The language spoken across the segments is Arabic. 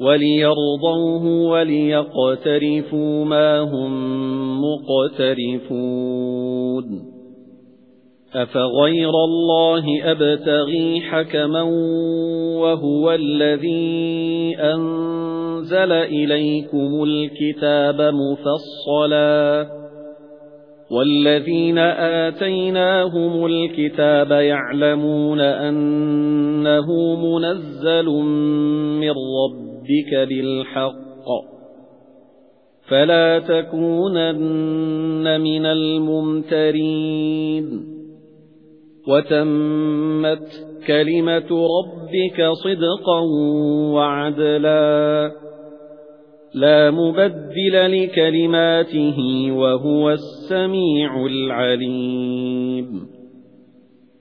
وَلِيَرْضَوْهُ وَلِيَقْتَرِفُوا مَا هُمْ مُقْتَرِفُونَ. أَفَغَيْرَ اللَّهِ أَبْتَغِي حَكَمًا وَهُوَ الَّذِي أَنزَلَ إِلَيْكُمُ الْكِتَابَ مُفَصَّلًا. وَالَّذِينَ آتَيْنَاهُمُ الْكِتَابَ يَعْلَمُونَ أَنَّهُ مُنَزَّلٌ مِّن رَّبِّكَ رَبِّكَ بِالْحَقِّ فَلَا تَكُونَنَّ مِنَ الْمُمْتَرِينَ وَتَمَّتْ كَلِمَةُ رَبِّكَ صِدْقًا وَعَدْلًا لَا مُبَدِّلَ لِكَلِمَاتِهِ وَهُوَ السَّمِيعُ الْعَلِيمُ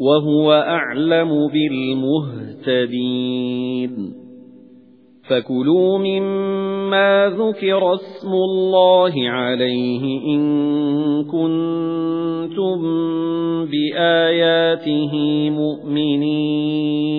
وَهُوَ أَعْلَمُ بِالْمُهْتَدِينَ. فَكُلُوا مِمَّا ذُكِرَ اسْمُ اللَّهِ عَلَيْهِ إِن كُنتُم بِآيَاتِهِ مُؤْمِنِينَ.